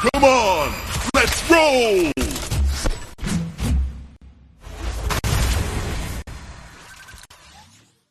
Come on, let's roll!